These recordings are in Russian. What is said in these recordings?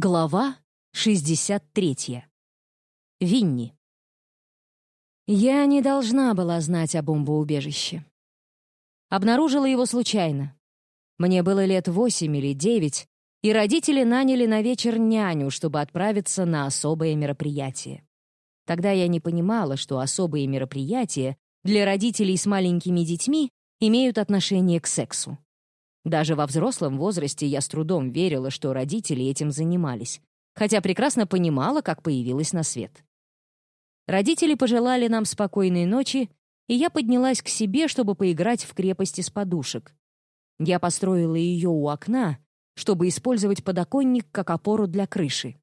Глава 63. Винни. Я не должна была знать о бомбоубежище. Обнаружила его случайно. Мне было лет восемь или девять, и родители наняли на вечер няню, чтобы отправиться на особое мероприятие. Тогда я не понимала, что особые мероприятия для родителей с маленькими детьми имеют отношение к сексу. Даже во взрослом возрасте я с трудом верила, что родители этим занимались, хотя прекрасно понимала, как появилась на свет. Родители пожелали нам спокойной ночи, и я поднялась к себе, чтобы поиграть в крепости с подушек. Я построила ее у окна, чтобы использовать подоконник как опору для крыши.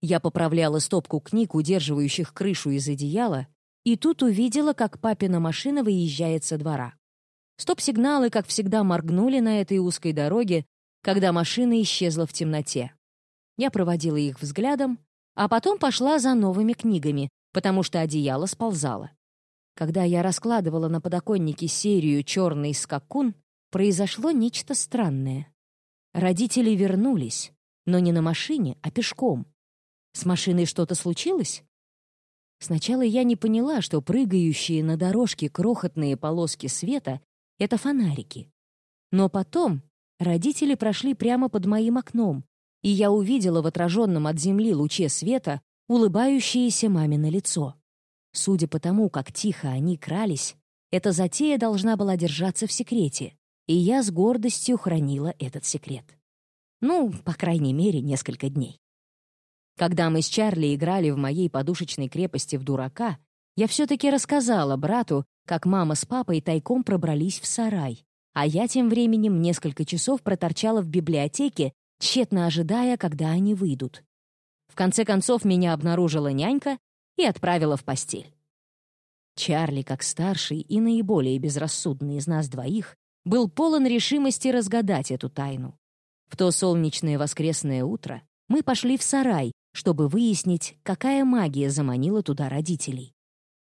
Я поправляла стопку книг, удерживающих крышу из одеяла, и тут увидела, как папина машина выезжает со двора. Стоп-сигналы, как всегда, моргнули на этой узкой дороге, когда машина исчезла в темноте. Я проводила их взглядом, а потом пошла за новыми книгами, потому что одеяло сползало. Когда я раскладывала на подоконнике серию «Черный скакун», произошло нечто странное. Родители вернулись, но не на машине, а пешком. С машиной что-то случилось? Сначала я не поняла, что прыгающие на дорожке крохотные полоски света это фонарики. Но потом родители прошли прямо под моим окном, и я увидела в отраженном от земли луче света улыбающееся мамино лицо. Судя по тому, как тихо они крались, эта затея должна была держаться в секрете, и я с гордостью хранила этот секрет. Ну, по крайней мере, несколько дней. Когда мы с Чарли играли в моей подушечной крепости в дурака, я все-таки рассказала брату, как мама с папой тайком пробрались в сарай, а я тем временем несколько часов проторчала в библиотеке, тщетно ожидая, когда они выйдут. В конце концов, меня обнаружила нянька и отправила в постель. Чарли, как старший и наиболее безрассудный из нас двоих, был полон решимости разгадать эту тайну. В то солнечное воскресное утро мы пошли в сарай, чтобы выяснить, какая магия заманила туда родителей.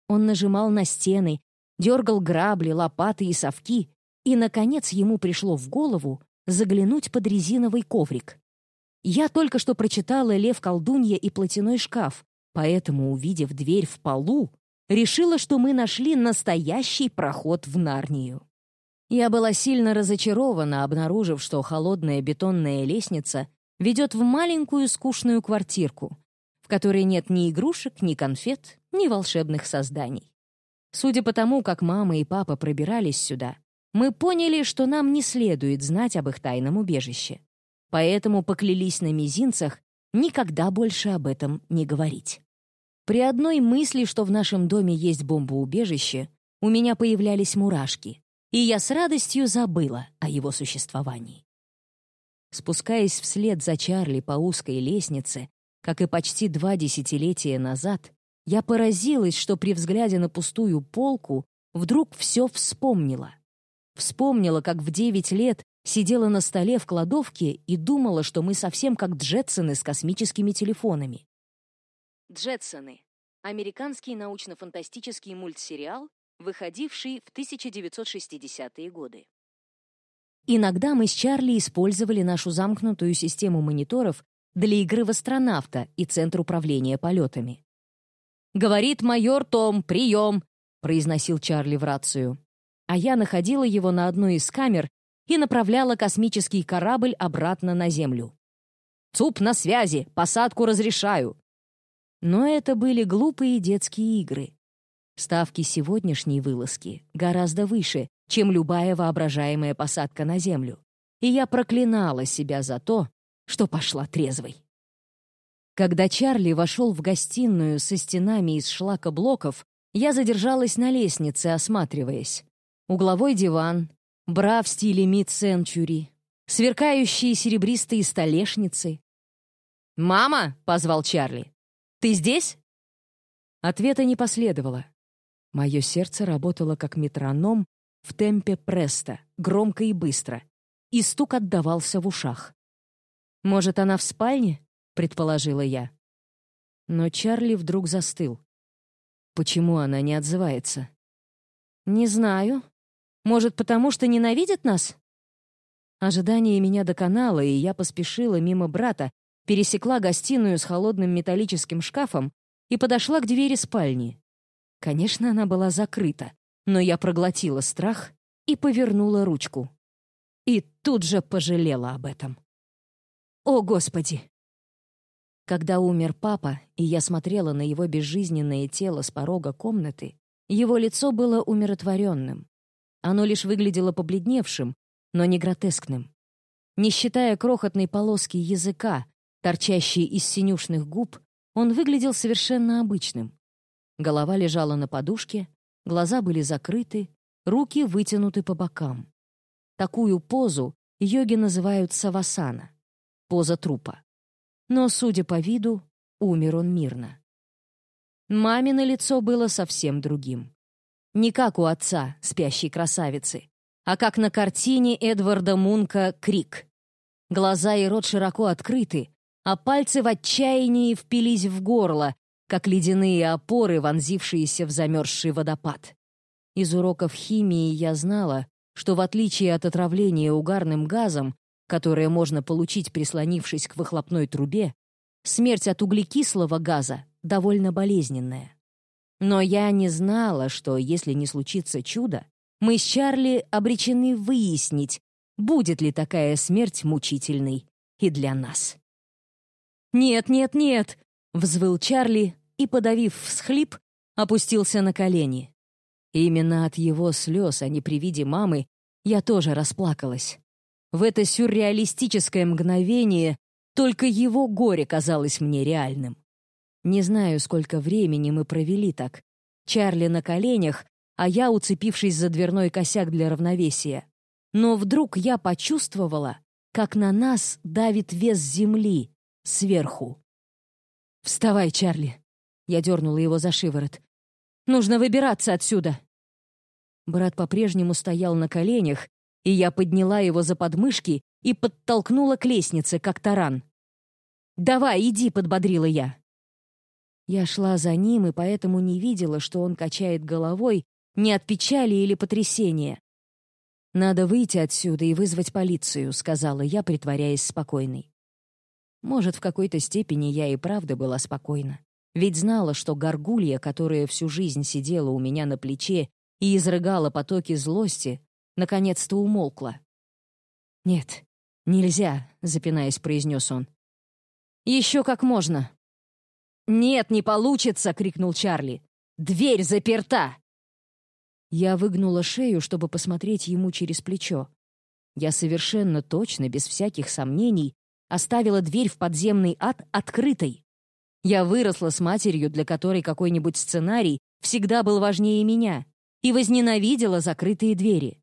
Он нажимал на стены, дергал грабли, лопаты и совки, и, наконец, ему пришло в голову заглянуть под резиновый коврик. Я только что прочитала «Лев, колдунья и платяной шкаф», поэтому, увидев дверь в полу, решила, что мы нашли настоящий проход в Нарнию. Я была сильно разочарована, обнаружив, что холодная бетонная лестница ведет в маленькую скучную квартирку, в которой нет ни игрушек, ни конфет, ни волшебных созданий. Судя по тому, как мама и папа пробирались сюда, мы поняли, что нам не следует знать об их тайном убежище. Поэтому поклялись на мизинцах никогда больше об этом не говорить. При одной мысли, что в нашем доме есть бомбоубежище, у меня появлялись мурашки, и я с радостью забыла о его существовании. Спускаясь вслед за Чарли по узкой лестнице, как и почти два десятилетия назад, я поразилась, что при взгляде на пустую полку вдруг все вспомнила. Вспомнила, как в девять лет сидела на столе в кладовке и думала, что мы совсем как Джетсоны с космическими телефонами. Джетсоны — американский научно-фантастический мультсериал, выходивший в 1960-е годы. Иногда мы с Чарли использовали нашу замкнутую систему мониторов для игры в астронавта и Центр управления полетами. «Говорит майор Том, прием!» — произносил Чарли в рацию. А я находила его на одной из камер и направляла космический корабль обратно на Землю. «ЦУП на связи! Посадку разрешаю!» Но это были глупые детские игры. Ставки сегодняшней вылазки гораздо выше, чем любая воображаемая посадка на Землю. И я проклинала себя за то, что пошла трезвой. Когда Чарли вошел в гостиную со стенами из шлакоблоков, я задержалась на лестнице, осматриваясь. Угловой диван, бра в стиле мид-сенчури, сверкающие серебристые столешницы. «Мама!» — позвал Чарли. «Ты здесь?» Ответа не последовало. Мое сердце работало как метроном в темпе преста, громко и быстро, и стук отдавался в ушах. «Может, она в спальне?» — предположила я. Но Чарли вдруг застыл. Почему она не отзывается? «Не знаю. Может, потому что ненавидит нас?» Ожидание меня доконало, и я поспешила мимо брата, пересекла гостиную с холодным металлическим шкафом и подошла к двери спальни. Конечно, она была закрыта, но я проглотила страх и повернула ручку. И тут же пожалела об этом. О, Господи! Когда умер папа, и я смотрела на его безжизненное тело с порога комнаты, его лицо было умиротворенным. Оно лишь выглядело побледневшим, но не гротескным. Не считая крохотной полоски языка, торчащей из синюшных губ, он выглядел совершенно обычным. Голова лежала на подушке, глаза были закрыты, руки вытянуты по бокам. Такую позу йоги называют савасана — поза трупа. Но, судя по виду, умер он мирно. Мамино лицо было совсем другим. Не как у отца, спящей красавицы, а как на картине Эдварда Мунка «Крик». Глаза и рот широко открыты, а пальцы в отчаянии впились в горло, как ледяные опоры, вонзившиеся в замерзший водопад. Из уроков химии я знала, что в отличие от отравления угарным газом, которое можно получить, прислонившись к выхлопной трубе, смерть от углекислого газа довольно болезненная. Но я не знала, что, если не случится чудо, мы с Чарли обречены выяснить, будет ли такая смерть мучительной и для нас. «Нет, нет, нет!» — взвыл Чарли и, подавив всхлип, опустился на колени. Именно от его слез, а не при виде мамы, я тоже расплакалась. В это сюрреалистическое мгновение только его горе казалось мне реальным. Не знаю, сколько времени мы провели так. Чарли на коленях, а я, уцепившись за дверной косяк для равновесия. Но вдруг я почувствовала, как на нас давит вес земли сверху. «Вставай, Чарли!» Я дернула его за шиворот. «Нужно выбираться отсюда!» Брат по-прежнему стоял на коленях, и я подняла его за подмышки и подтолкнула к лестнице, как таран. «Давай, иди!» — подбодрила я. Я шла за ним и поэтому не видела, что он качает головой не от печали или потрясения. «Надо выйти отсюда и вызвать полицию», — сказала я, притворяясь спокойной. Может, в какой-то степени я и правда была спокойна. Ведь знала, что горгулья, которая всю жизнь сидела у меня на плече и изрыгала потоки злости, наконец-то умолкла. «Нет, нельзя», — запинаясь, произнес он. «Еще как можно». «Нет, не получится!» — крикнул Чарли. «Дверь заперта!» Я выгнула шею, чтобы посмотреть ему через плечо. Я совершенно точно, без всяких сомнений, оставила дверь в подземный ад открытой. Я выросла с матерью, для которой какой-нибудь сценарий всегда был важнее меня, и возненавидела закрытые двери.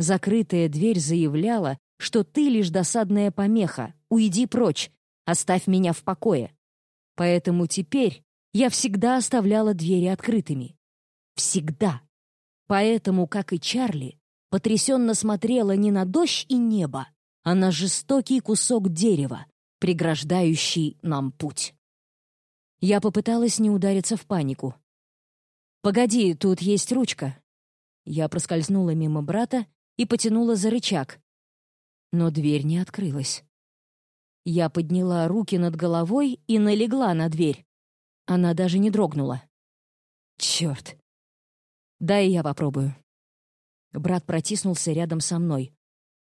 Закрытая дверь заявляла, что ты лишь досадная помеха, уйди прочь, оставь меня в покое. Поэтому теперь я всегда оставляла двери открытыми. Всегда. Поэтому, как и Чарли, потрясенно смотрела не на дождь и небо, а на жестокий кусок дерева, преграждающий нам путь. Я попыталась не удариться в панику. «Погоди, тут есть ручка». Я проскользнула мимо брата и потянула за рычаг. Но дверь не открылась. Я подняла руки над головой и налегла на дверь. Она даже не дрогнула. Черт. Дай я попробую. Брат протиснулся рядом со мной.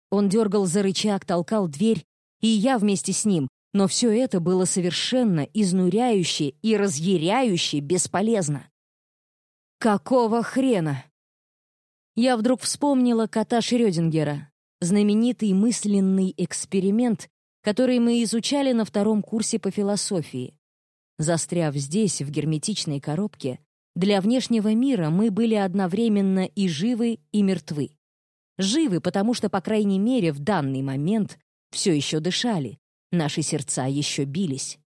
Он дергал за рычаг, толкал дверь, и я вместе с ним, но все это было совершенно изнуряюще и разъяряюще бесполезно. Какого хрена? Я вдруг вспомнила кота Шрёдингера, знаменитый мысленный эксперимент, который мы изучали на втором курсе по философии. Застряв здесь, в герметичной коробке, для внешнего мира мы были одновременно и живы, и мертвы. Живы, потому что, по крайней мере, в данный момент все еще дышали, наши сердца еще бились.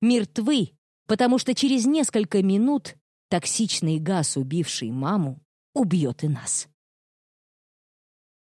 Мертвы, потому что через несколько минут токсичный газ, убивший маму, убьет и нас.